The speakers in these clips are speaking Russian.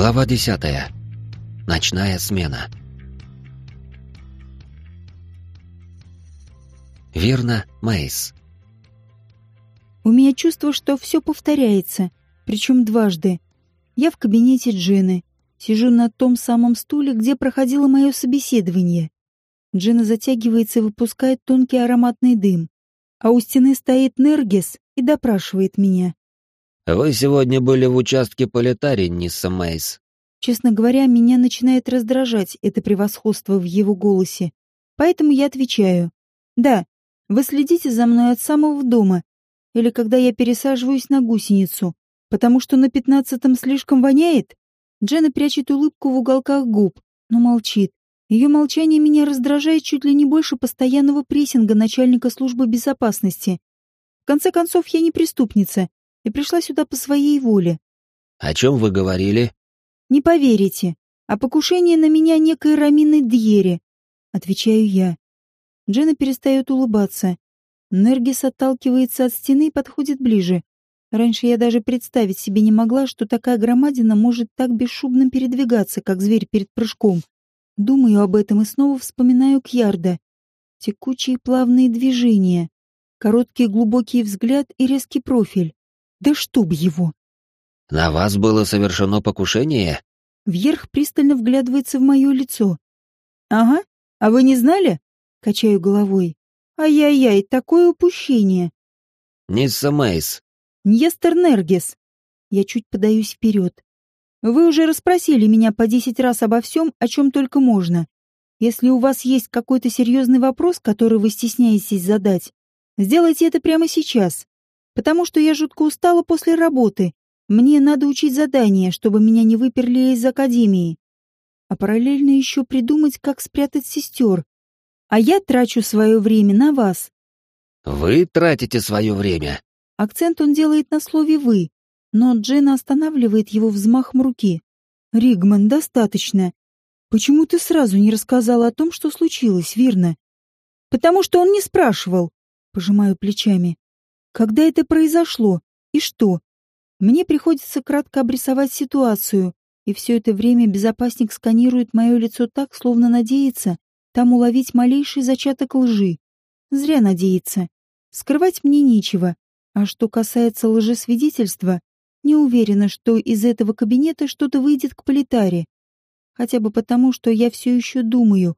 Глава десятая. Ночная смена. Верно, Мейс. У меня чувство, что все повторяется, причем дважды. Я в кабинете Джины, сижу на том самом стуле, где проходило мое собеседование. Джина затягивается и выпускает тонкий ароматный дым. А у стены стоит Нергес и допрашивает меня. «Вы сегодня были в участке Политари, Нисса Мейс?» Честно говоря, меня начинает раздражать это превосходство в его голосе. Поэтому я отвечаю. «Да, вы следите за мной от самого дома, или когда я пересаживаюсь на гусеницу, потому что на пятнадцатом слишком воняет?» Джена прячет улыбку в уголках губ, но молчит. Ее молчание меня раздражает чуть ли не больше постоянного прессинга начальника службы безопасности. В конце концов, я не преступница и пришла сюда по своей воле. «О чем вы говорили?» «Не поверите. О покушении на меня некой Рамины Дьери», — отвечаю я. Джена перестает улыбаться. Нергис отталкивается от стены и подходит ближе. Раньше я даже представить себе не могла, что такая громадина может так бесшумно передвигаться, как зверь перед прыжком. Думаю об этом и снова вспоминаю Кьярда. Текучие плавные движения, короткий глубокий взгляд и резкий профиль. Да чтоб его! «На вас было совершено покушение?» Вверх пристально вглядывается в мое лицо. «Ага, а вы не знали?» Качаю головой. «Ай-яй-яй, такое упущение!» «Нисса Мейс». «Нестер Нергес». Я чуть подаюсь вперед. «Вы уже расспросили меня по десять раз обо всем, о чем только можно. Если у вас есть какой-то серьезный вопрос, который вы стесняетесь задать, сделайте это прямо сейчас потому что я жутко устала после работы. Мне надо учить задания, чтобы меня не выперли из академии. А параллельно еще придумать, как спрятать сестер. А я трачу свое время на вас. Вы тратите свое время. Акцент он делает на слове «вы», но Джина останавливает его взмахом руки. «Ригман, достаточно. Почему ты сразу не рассказала о том, что случилось, верно?» «Потому что он не спрашивал», — пожимаю плечами. Когда это произошло? И что? Мне приходится кратко обрисовать ситуацию, и все это время безопасник сканирует мое лицо так, словно надеется там уловить малейший зачаток лжи. Зря надеется. Скрывать мне нечего. А что касается лжесвидетельства, не уверена, что из этого кабинета что-то выйдет к политаре. Хотя бы потому, что я все еще думаю.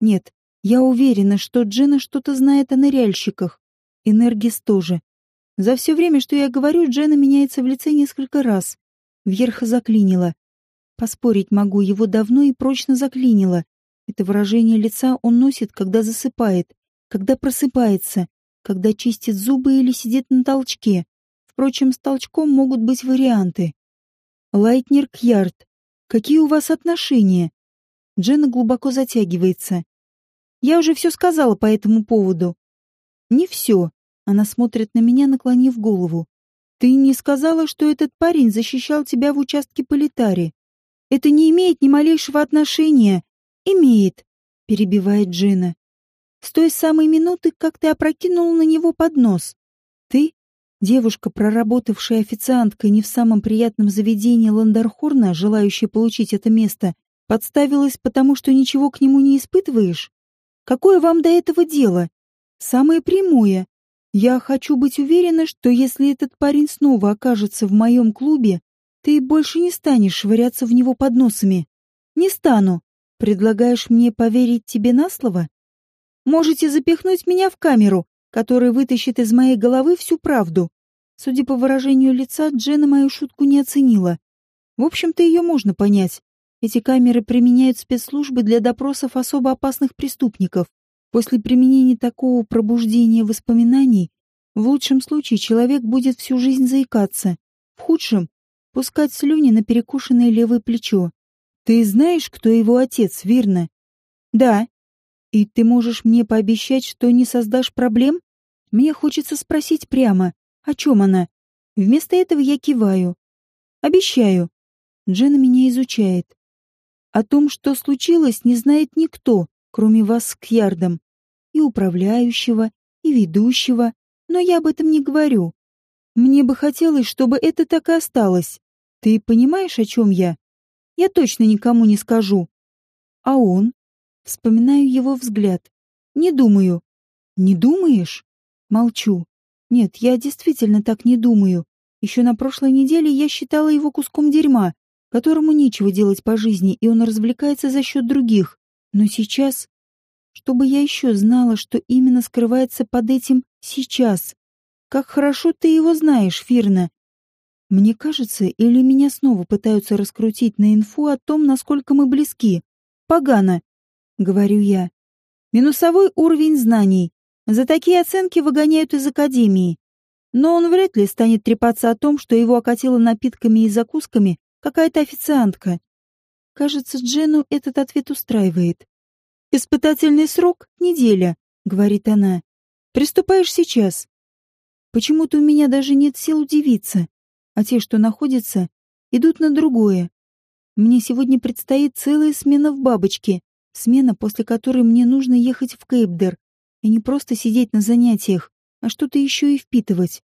Нет, я уверена, что Джина что-то знает о ныряльщиках. Энергис тоже. За все время, что я говорю, Джена меняется в лице несколько раз. Вверх заклинило. Поспорить могу, его давно и прочно заклинило. Это выражение лица он носит, когда засыпает, когда просыпается, когда чистит зубы или сидит на толчке. Впрочем, с толчком могут быть варианты. Лайтнер Кьярд, какие у вас отношения? Джена глубоко затягивается. Я уже все сказала по этому поводу. Не все. Она смотрит на меня, наклонив голову. «Ты не сказала, что этот парень защищал тебя в участке Политари. Это не имеет ни малейшего отношения». «Имеет», — перебивает Джина. «С той самой минуты, как ты опрокинул на него поднос. Ты, девушка, проработавшая официанткой не в самом приятном заведении Ландархорна, желающая получить это место, подставилась потому, что ничего к нему не испытываешь? Какое вам до этого дело? Самое прямое. Я хочу быть уверена, что если этот парень снова окажется в моем клубе, ты больше не станешь швыряться в него под носами. Не стану. Предлагаешь мне поверить тебе на слово? Можете запихнуть меня в камеру, которая вытащит из моей головы всю правду. Судя по выражению лица, Джена мою шутку не оценила. В общем-то, ее можно понять. Эти камеры применяют спецслужбы для допросов особо опасных преступников. После применения такого пробуждения воспоминаний, в лучшем случае человек будет всю жизнь заикаться, в худшем — пускать слюни на перекушенное левое плечо. Ты знаешь, кто его отец, верно? Да. И ты можешь мне пообещать, что не создашь проблем? Мне хочется спросить прямо, о чем она. Вместо этого я киваю. Обещаю. Джена меня изучает. О том, что случилось, не знает никто, кроме вас с Кьярдом, и управляющего, и ведущего, но я об этом не говорю. Мне бы хотелось, чтобы это так и осталось. Ты понимаешь, о чем я? Я точно никому не скажу. А он? Вспоминаю его взгляд. Не думаю. Не думаешь? Молчу. Нет, я действительно так не думаю. Еще на прошлой неделе я считала его куском дерьма, которому нечего делать по жизни, и он развлекается за счет других. Но сейчас... Чтобы я еще знала, что именно скрывается под этим «сейчас». Как хорошо ты его знаешь, Фирна. Мне кажется, или меня снова пытаются раскрутить на инфу о том, насколько мы близки. Погано, говорю я. Минусовой уровень знаний. За такие оценки выгоняют из академии. Но он вряд ли станет трепаться о том, что его окатило напитками и закусками какая-то официантка. Кажется, Джену этот ответ устраивает. «Испытательный срок — неделя», — говорит она. «Приступаешь сейчас». Почему-то у меня даже нет сил удивиться, а те, что находятся, идут на другое. Мне сегодня предстоит целая смена в бабочке, смена, после которой мне нужно ехать в Кейпдер, и не просто сидеть на занятиях, а что-то еще и впитывать.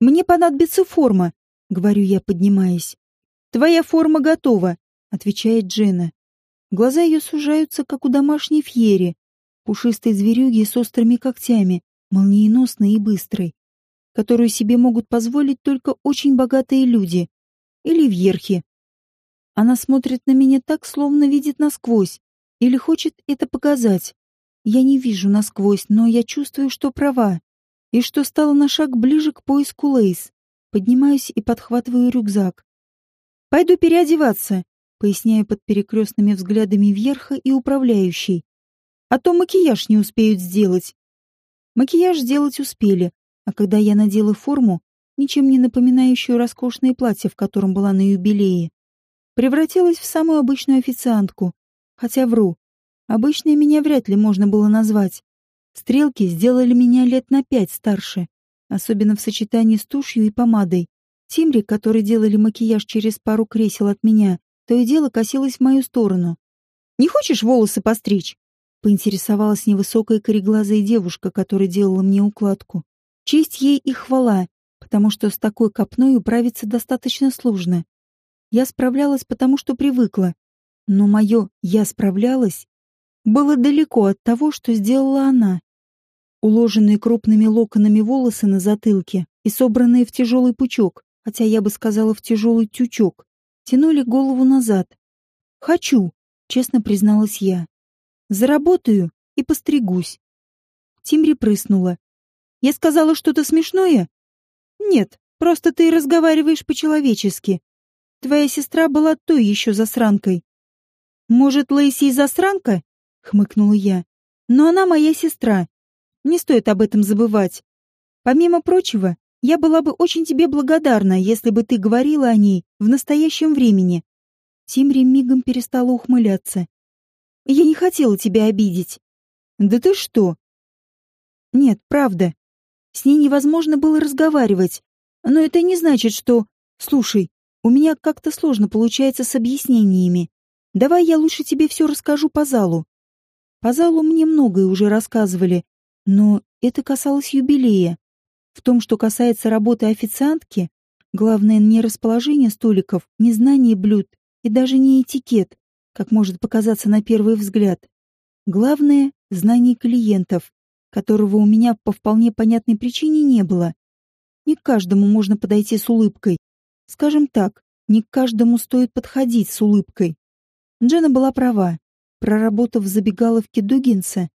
«Мне понадобится форма», — говорю я, поднимаясь. «Твоя форма готова», — отвечает Джена. Глаза ее сужаются, как у домашней фьери, пушистой зверюги с острыми когтями, молниеносной и быстрой, которую себе могут позволить только очень богатые люди или вьерхи. Она смотрит на меня так, словно видит насквозь, или хочет это показать. Я не вижу насквозь, но я чувствую, что права, и что стала на шаг ближе к поиску Лейс. Поднимаюсь и подхватываю рюкзак. «Пойду переодеваться», — поясняю под перекрестными взглядами Верха и управляющей. «А то макияж не успеют сделать». Макияж сделать успели, а когда я надела форму, ничем не напоминающую роскошное платье, в котором была на юбилее, превратилась в самую обычную официантку. Хотя вру, Обычно меня вряд ли можно было назвать. Стрелки сделали меня лет на пять старше, особенно в сочетании с тушью и помадой. Тимри, которые делали макияж через пару кресел от меня, то и дело косилось в мою сторону. «Не хочешь волосы постричь?» — поинтересовалась невысокая кореглазая девушка, которая делала мне укладку. Честь ей и хвала, потому что с такой копной управиться достаточно сложно. Я справлялась, потому что привыкла. Но мое «я справлялась» было далеко от того, что сделала она. Уложенные крупными локонами волосы на затылке и собранные в тяжелый пучок, хотя я бы сказала в тяжелый тючок, тянули голову назад. «Хочу», — честно призналась я. «Заработаю и постригусь». Тимри прыснула. «Я сказала что-то смешное?» «Нет, просто ты разговариваешь по-человечески. Твоя сестра была той еще засранкой». «Может, Лейси засранка?» хмыкнула я. Но она моя сестра. Не стоит об этом забывать. Помимо прочего, я была бы очень тебе благодарна, если бы ты говорила о ней в настоящем времени. Тимри мигом перестала ухмыляться. Я не хотела тебя обидеть. Да ты что? Нет, правда. С ней невозможно было разговаривать. Но это не значит, что... Слушай, у меня как-то сложно получается с объяснениями. Давай я лучше тебе все расскажу по залу. По залу мне многое уже рассказывали, но это касалось юбилея. В том, что касается работы официантки, главное не расположение столиков, не знание блюд и даже не этикет, как может показаться на первый взгляд. Главное — знание клиентов, которого у меня по вполне понятной причине не было. Не к каждому можно подойти с улыбкой. Скажем так, не к каждому стоит подходить с улыбкой. Джена была права. Проработав в забегаловке Дугинса,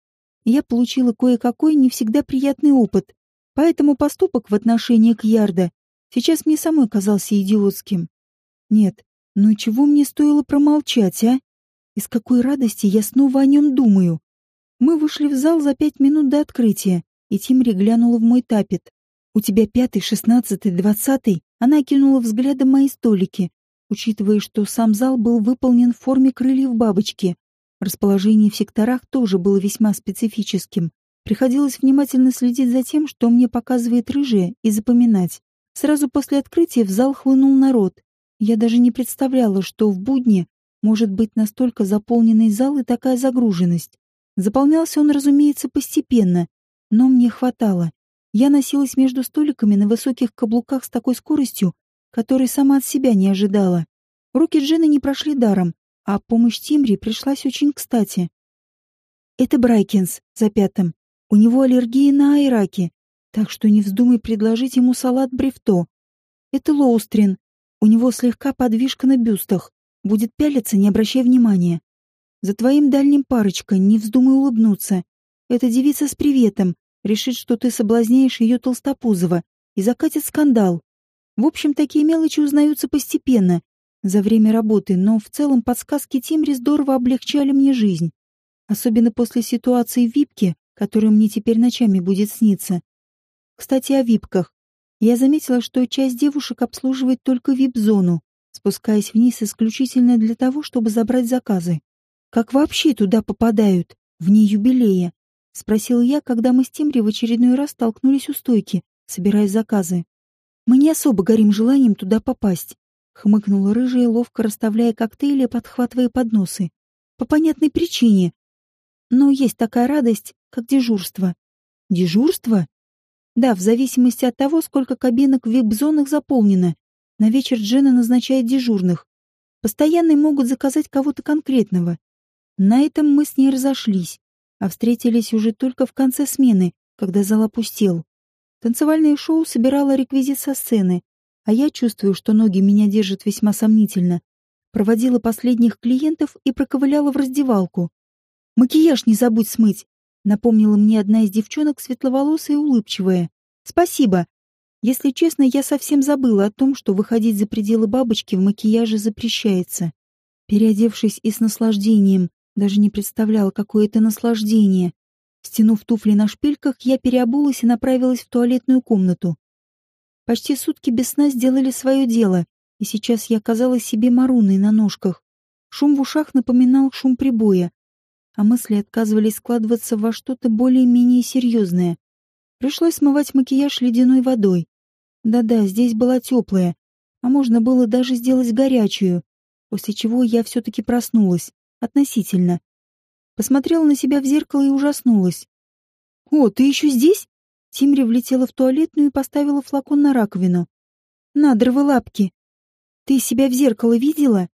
я получила кое-какой не всегда приятный опыт, поэтому поступок в отношении к Ярда сейчас мне самой казался идиотским. Нет, ну чего мне стоило промолчать, а? И с какой радости я снова о нем думаю. Мы вышли в зал за пять минут до открытия, и Тимри глянула в мой тапет. «У тебя пятый, шестнадцатый, двадцатый?» Она кинула взглядом мои столики, учитывая, что сам зал был выполнен в форме крыльев бабочки. Расположение в секторах тоже было весьма специфическим. Приходилось внимательно следить за тем, что мне показывает рыжая, и запоминать. Сразу после открытия в зал хлынул народ. Я даже не представляла, что в будни может быть настолько заполненный зал и такая загруженность. Заполнялся он, разумеется, постепенно, но мне хватало. Я носилась между столиками на высоких каблуках с такой скоростью, которой сама от себя не ожидала. Руки Джины не прошли даром, а помощь Тимри пришлась очень кстати. Это Брайкинс за пятым. У него аллергия на айраки, так что не вздумай предложить ему салат бревто. Это Лоустрин. У него слегка подвижка на бюстах. Будет пялиться, не обращай внимания. За твоим дальним парочка, не вздумай улыбнуться. Эта девица с приветом решит, что ты соблазняешь ее толстопузово и закатит скандал. В общем, такие мелочи узнаются постепенно, за время работы, но в целом подсказки Тимри здорово облегчали мне жизнь. Особенно после ситуации в Випке, которая мне теперь ночами будет сниться. Кстати, о Випках. Я заметила, что часть девушек обслуживает только вип-зону, спускаясь вниз исключительно для того, чтобы забрать заказы. Как вообще туда попадают, вне юбилея? Спросил я, когда мы с Тимри в очередной раз столкнулись у стойки, собирая заказы. Мы не особо горим желанием туда попасть. Хмыкнула рыжая, ловко расставляя коктейли, подхватывая подносы. По понятной причине. Но есть такая радость, как дежурство. Дежурство? Да, в зависимости от того, сколько кабинок в вип-зонах заполнено. На вечер Джена назначает дежурных. Постоянные могут заказать кого-то конкретного. На этом мы с ней разошлись, а встретились уже только в конце смены, когда зал опустел. Танцевальное шоу собирало реквизит со сцены, а я чувствую, что ноги меня держат весьма сомнительно. Проводила последних клиентов и проковыляла в раздевалку. «Макияж не забудь смыть», напомнила мне одна из девчонок, светловолосая и улыбчивая. «Спасибо. Если честно, я совсем забыла о том, что выходить за пределы бабочки в макияже запрещается. Переодевшись и с наслаждением, даже не представляла, какое это наслаждение. Стянув туфли на шпильках, я переобулась и направилась в туалетную комнату. Почти сутки без сна сделали свое дело, и сейчас я казалась себе маруной на ножках. Шум в ушах напоминал шум прибоя, а мысли отказывались складываться во что-то более-менее серьезное. Пришлось смывать макияж ледяной водой. Да-да, здесь была теплая, а можно было даже сделать горячую, после чего я все-таки проснулась, относительно. Посмотрела на себя в зеркало и ужаснулась. «О, ты еще здесь?» Тимри влетела в туалетную и поставила флакон на раковину. «Надрывы лапки. Ты себя в зеркало видела?»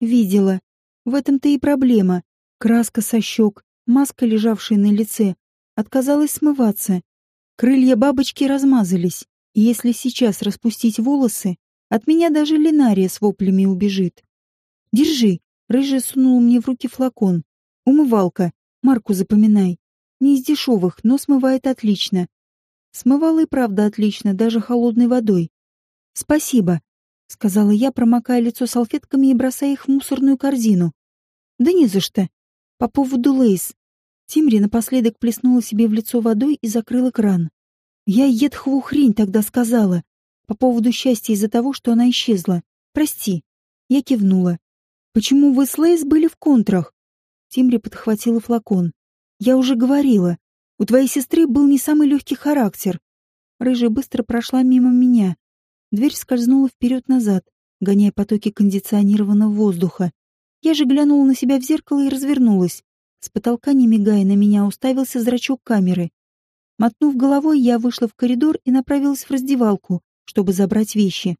«Видела. В этом-то и проблема. Краска со щек, маска, лежавшая на лице, отказалась смываться. Крылья бабочки размазались, и если сейчас распустить волосы, от меня даже Линария с воплями убежит. «Держи!» — рыжая сунула мне в руки флакон. «Умывалка. Марку запоминай. Не из дешевых, но смывает отлично. Смывала и правда отлично, даже холодной водой. «Спасибо», — сказала я, промокая лицо салфетками и бросая их в мусорную корзину. «Да не за что. По поводу Лейс. Тимри напоследок плеснула себе в лицо водой и закрыла кран. Я едхову хрень тогда сказала. По поводу счастья из-за того, что она исчезла. Прости. Я кивнула. Почему вы с Лейс были в контрах? Тимри подхватила флакон. Я уже говорила. У твоей сестры был не самый легкий характер. Рыжая быстро прошла мимо меня. Дверь скользнула вперед-назад, гоняя потоки кондиционированного воздуха. Я же глянула на себя в зеркало и развернулась. С потолка, не мигая, на меня уставился зрачок камеры. Мотнув головой, я вышла в коридор и направилась в раздевалку, чтобы забрать вещи.